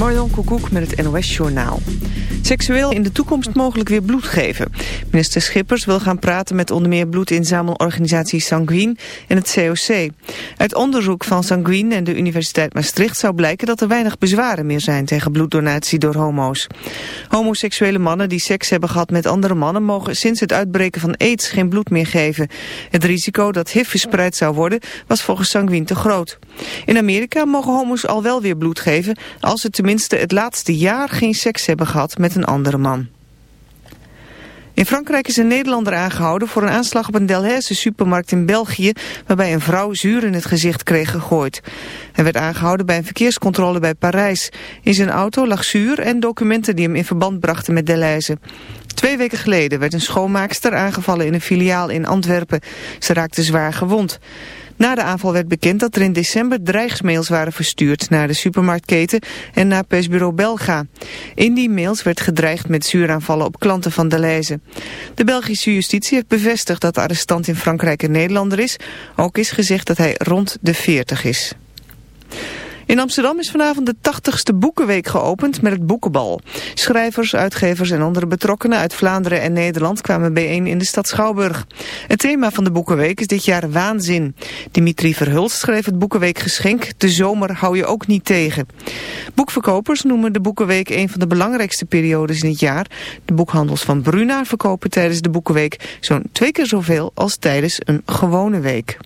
Marion Koekoek met het NOS Journaal. Seksueel in de toekomst mogelijk weer bloed geven. Minister Schippers wil gaan praten met onder meer bloedinzamelorganisatie Sanguine en het COC. Uit onderzoek van Sanguine en de Universiteit Maastricht zou blijken dat er weinig bezwaren meer zijn tegen bloeddonatie door homo's. Homoseksuele mannen die seks hebben gehad met andere mannen mogen sinds het uitbreken van aids geen bloed meer geven. Het risico dat HIV verspreid zou worden was volgens Sanguine te groot. In Amerika mogen homo's al wel weer bloed geven als ze tenminste het laatste jaar geen seks hebben gehad met een andere man. In Frankrijk is een Nederlander aangehouden voor een aanslag op een Delhaize supermarkt in België, waarbij een vrouw zuur in het gezicht kreeg gegooid. Hij werd aangehouden bij een verkeerscontrole bij Parijs. In zijn auto lag zuur en documenten die hem in verband brachten met Delhaize. Twee weken geleden werd een schoonmaakster aangevallen in een filiaal in Antwerpen. Ze raakte zwaar gewond. Na de aanval werd bekend dat er in december dreigsmails waren verstuurd naar de supermarktketen en naar persbureau Belga. In die mails werd gedreigd met zuuraanvallen op klanten van Deleuze. De Belgische justitie heeft bevestigd dat de arrestant in Frankrijk een Nederlander is. Ook is gezegd dat hij rond de 40 is. In Amsterdam is vanavond de 80ste Boekenweek geopend met het Boekenbal. Schrijvers, uitgevers en andere betrokkenen uit Vlaanderen en Nederland kwamen bijeen in de stad Schouwburg. Het thema van de Boekenweek is dit jaar waanzin. Dimitri Verhulst schreef het Boekenweekgeschenk De zomer hou je ook niet tegen. Boekverkopers noemen de Boekenweek een van de belangrijkste periodes in het jaar. De boekhandels van Bruna verkopen tijdens de Boekenweek zo'n twee keer zoveel als tijdens een gewone week.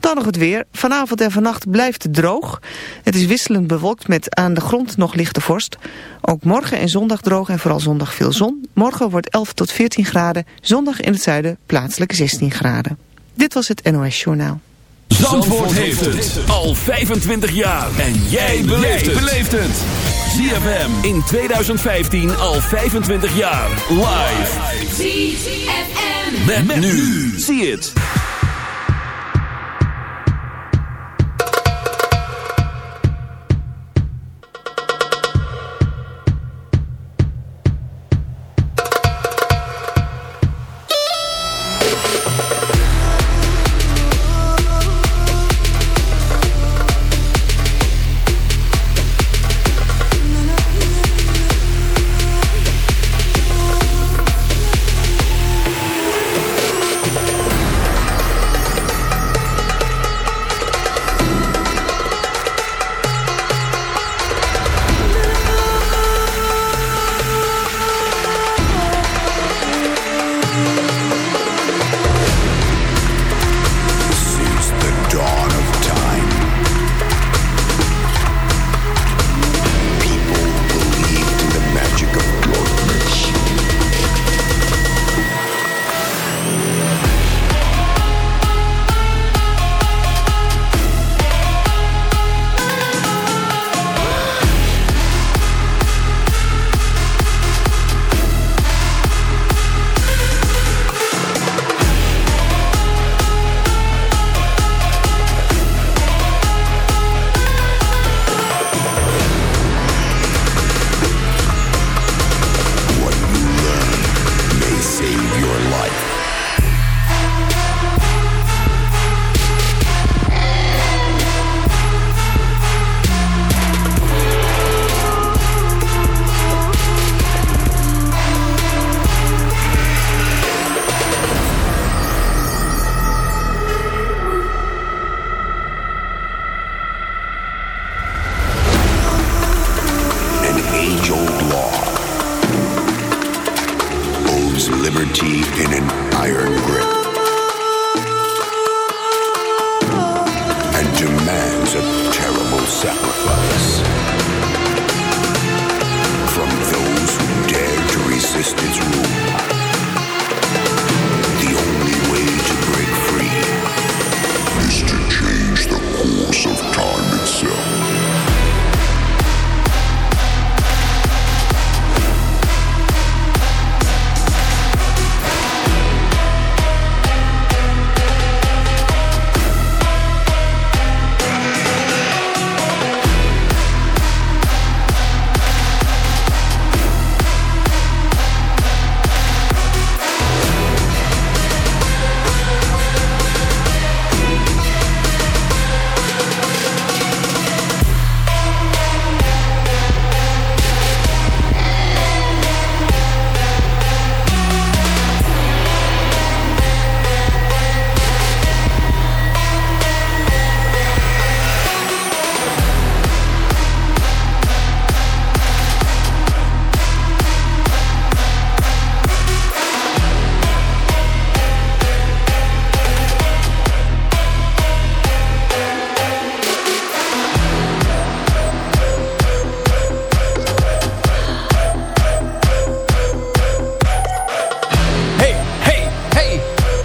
Dan nog het weer. Vanavond en vannacht blijft het droog. Het is wisselend bewolkt met aan de grond nog lichte vorst. Ook morgen en zondag droog en vooral zondag veel zon. Morgen wordt 11 tot 14 graden. Zondag in het zuiden plaatselijk 16 graden. Dit was het NOS Journaal. Zandvoort, heeft het al 25 jaar. En jij beleeft het. ZFM in 2015 al 25 jaar. Live. ZFM. met nu. Zie het.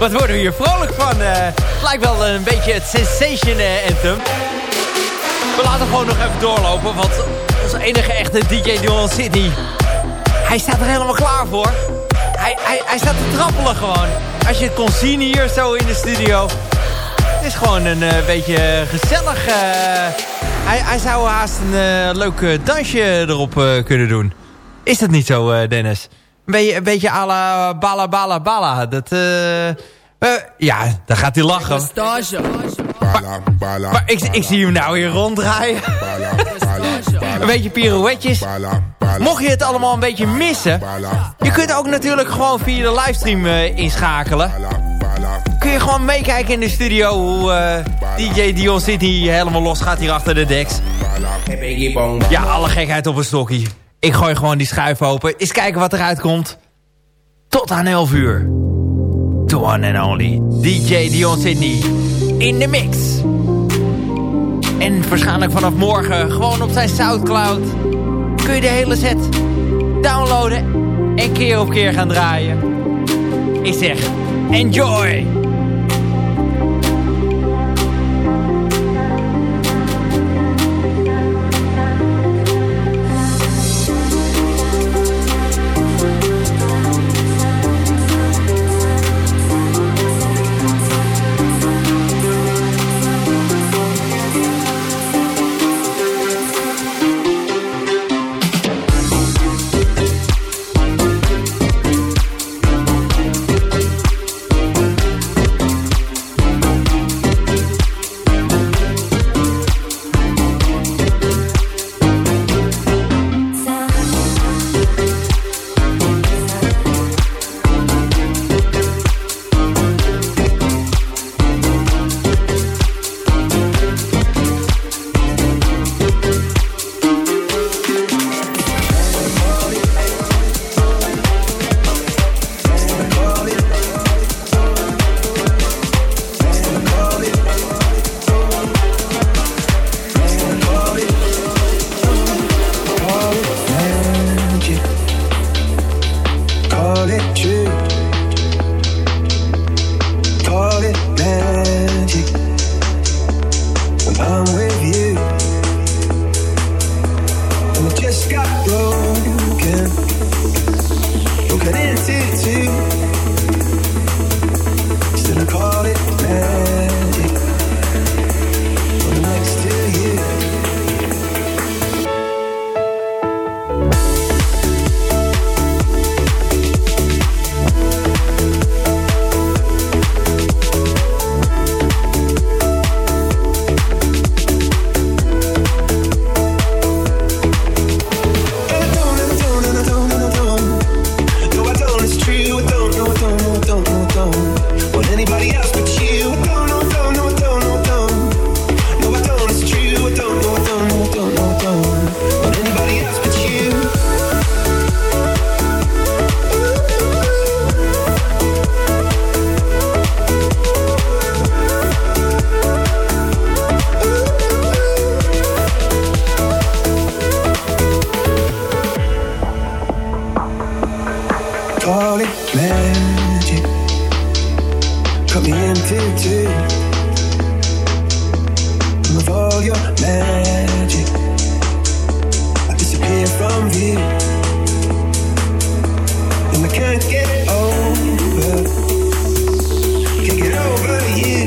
Wat worden we hier vrolijk van? Uh, lijkt wel een beetje het Sensation uh, Anthem. We laten gewoon nog even doorlopen, want onze enige echte DJ Dion Sydney... Hij staat er helemaal klaar voor. Hij, hij, hij staat te trappelen gewoon. Als je het kon zien hier zo in de studio. Het is gewoon een uh, beetje gezellig. hij, hij zou haast een leuk dansje erop kunnen doen. Is dat niet zo, Dennis? Een beetje, een beetje à la bala bala bala. Dat, uh, ja, dan gaat hij lachen. Maar, maar ik, ik zie hem nou hier ronddraaien. een beetje pirouetjes. Mocht je het allemaal een beetje missen... Je kunt ook natuurlijk gewoon via de livestream uh, inschakelen. Kun je gewoon meekijken in de studio... hoe uh, DJ Dion City helemaal los gaat hier achter de decks. Ja, alle gekheid op een stokkie. Ik gooi gewoon die schuif open. Eens kijken wat eruit komt. Tot aan 11 uur. One and only DJ Dion Sydney. In de mix. En waarschijnlijk vanaf morgen gewoon op zijn Soundcloud. Kun je de hele set downloaden. En keer op keer gaan draaien. Ik zeg, enjoy! cut me empty and with all your magic. I disappear from view. And I can't get over. Can't get over you.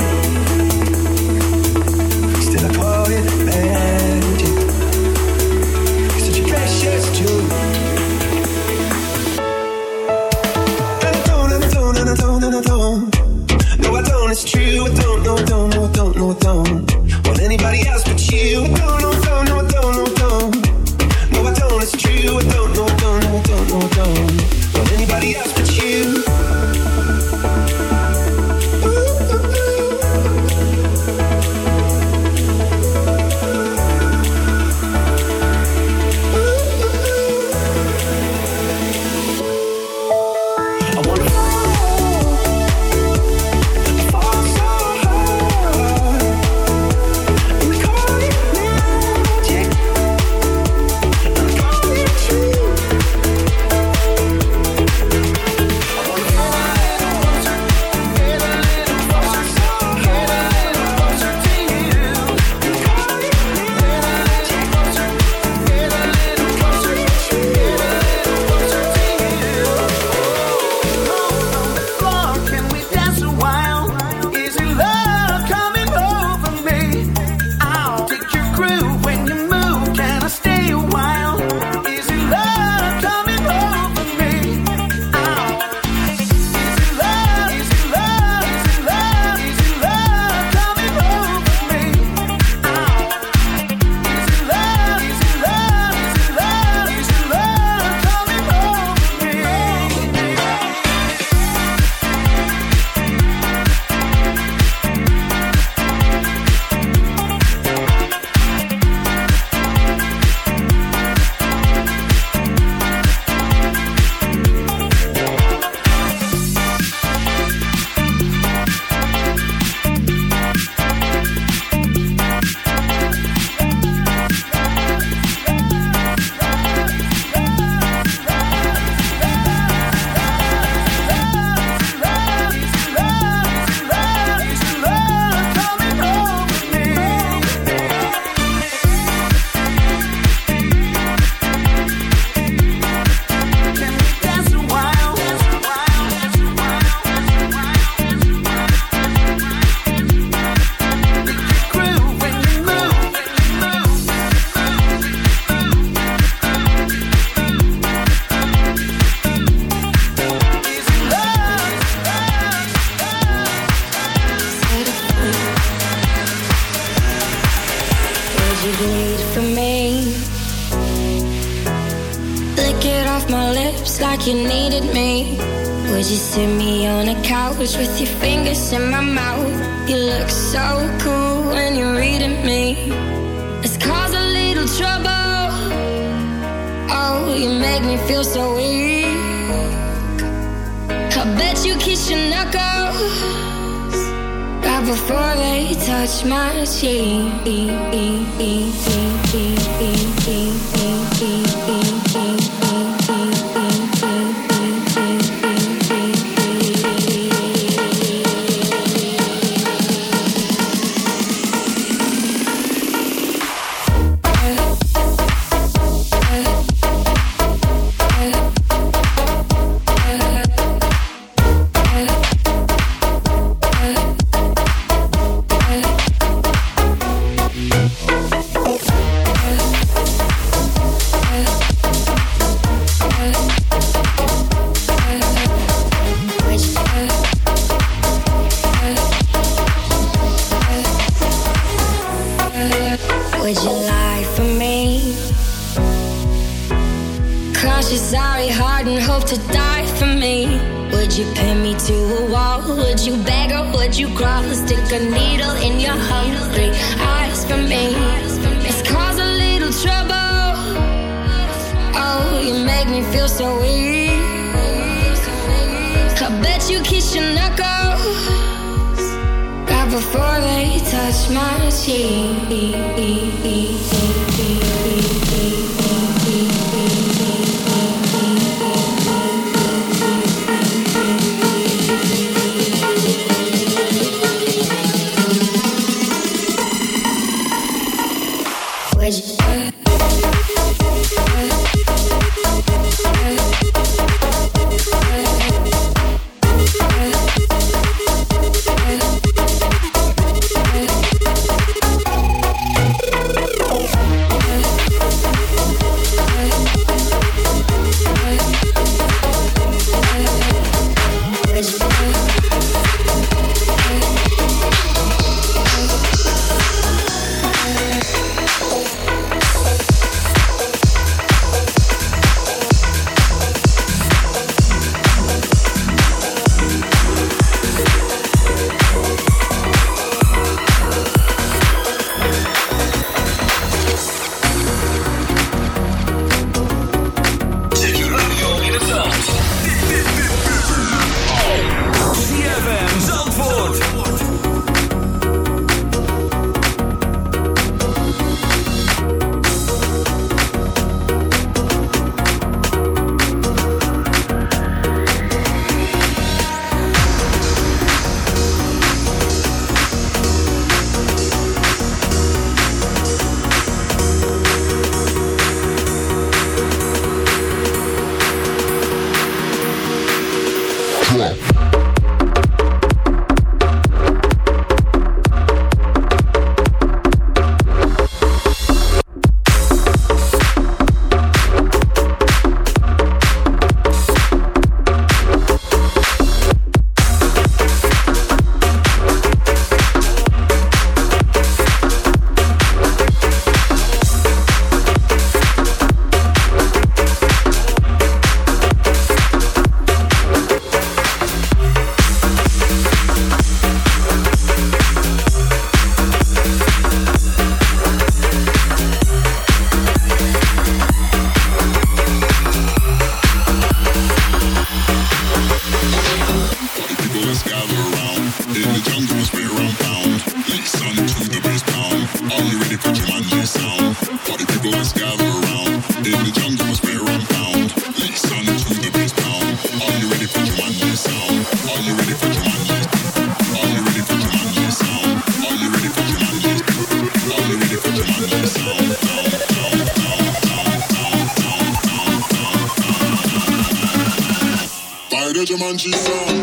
Jumanji song.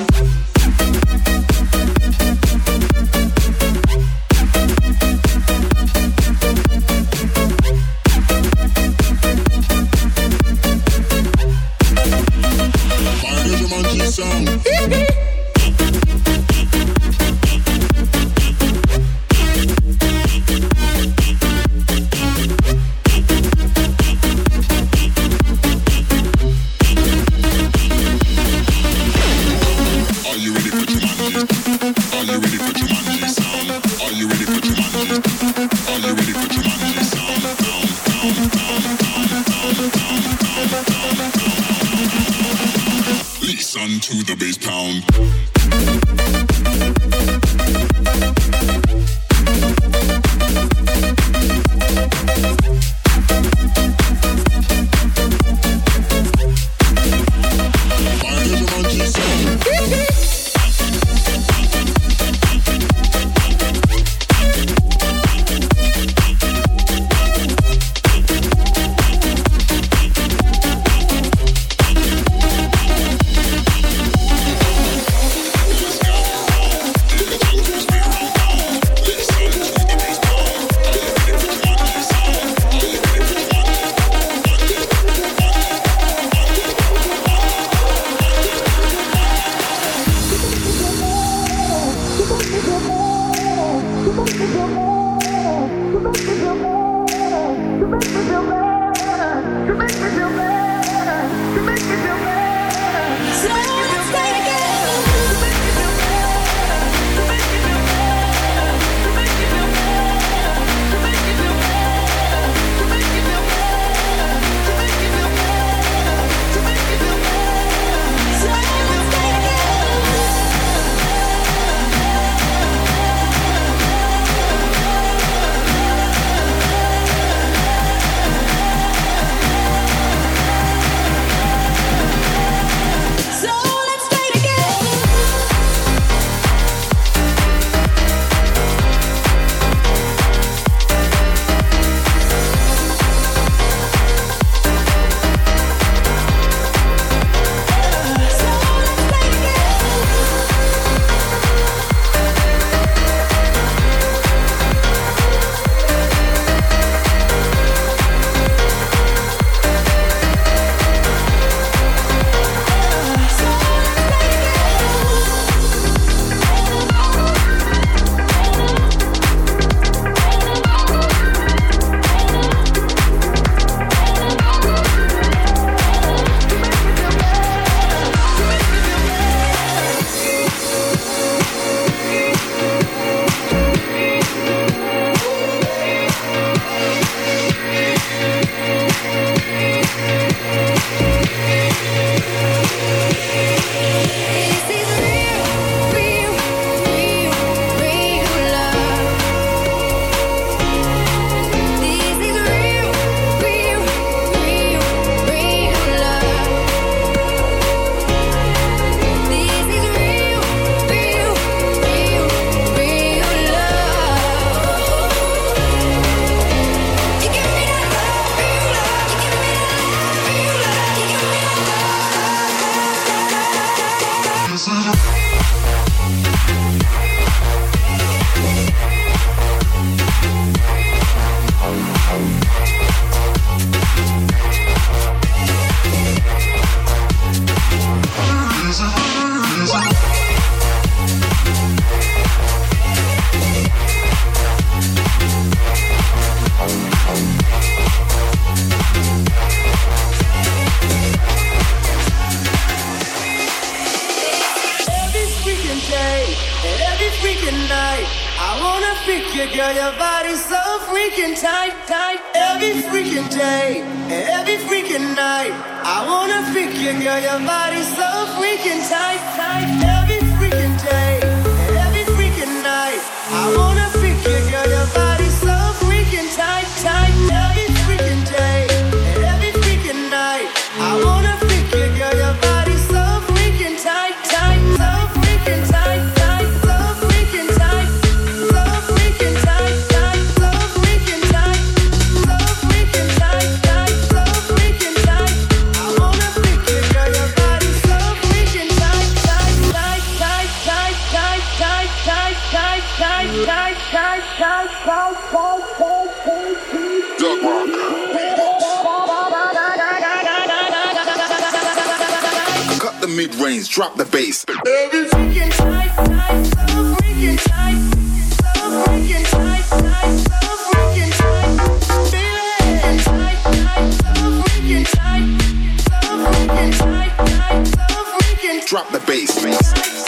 drop the bass.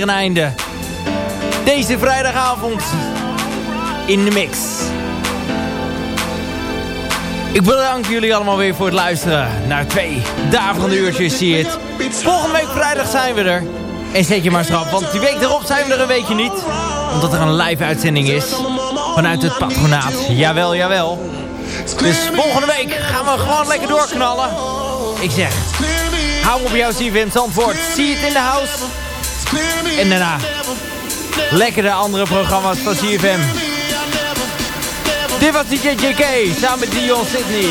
Een einde. Deze vrijdagavond in de mix. Ik bedank jullie allemaal weer voor het luisteren naar twee daverende uurtjes, zie het. Volgende week vrijdag zijn we er. En zet je maar schrap, want die week erop zijn we er een weekje niet. Omdat er een live uitzending is. Vanuit het patronaat. Jawel, jawel. Dus volgende week gaan we gewoon lekker doorknallen. Ik zeg, hou op jouw CFM Zandvoort. See it in the house. En daarna lekker de andere programma's van CFM. Dit was DJ JK samen met Dion Sydney.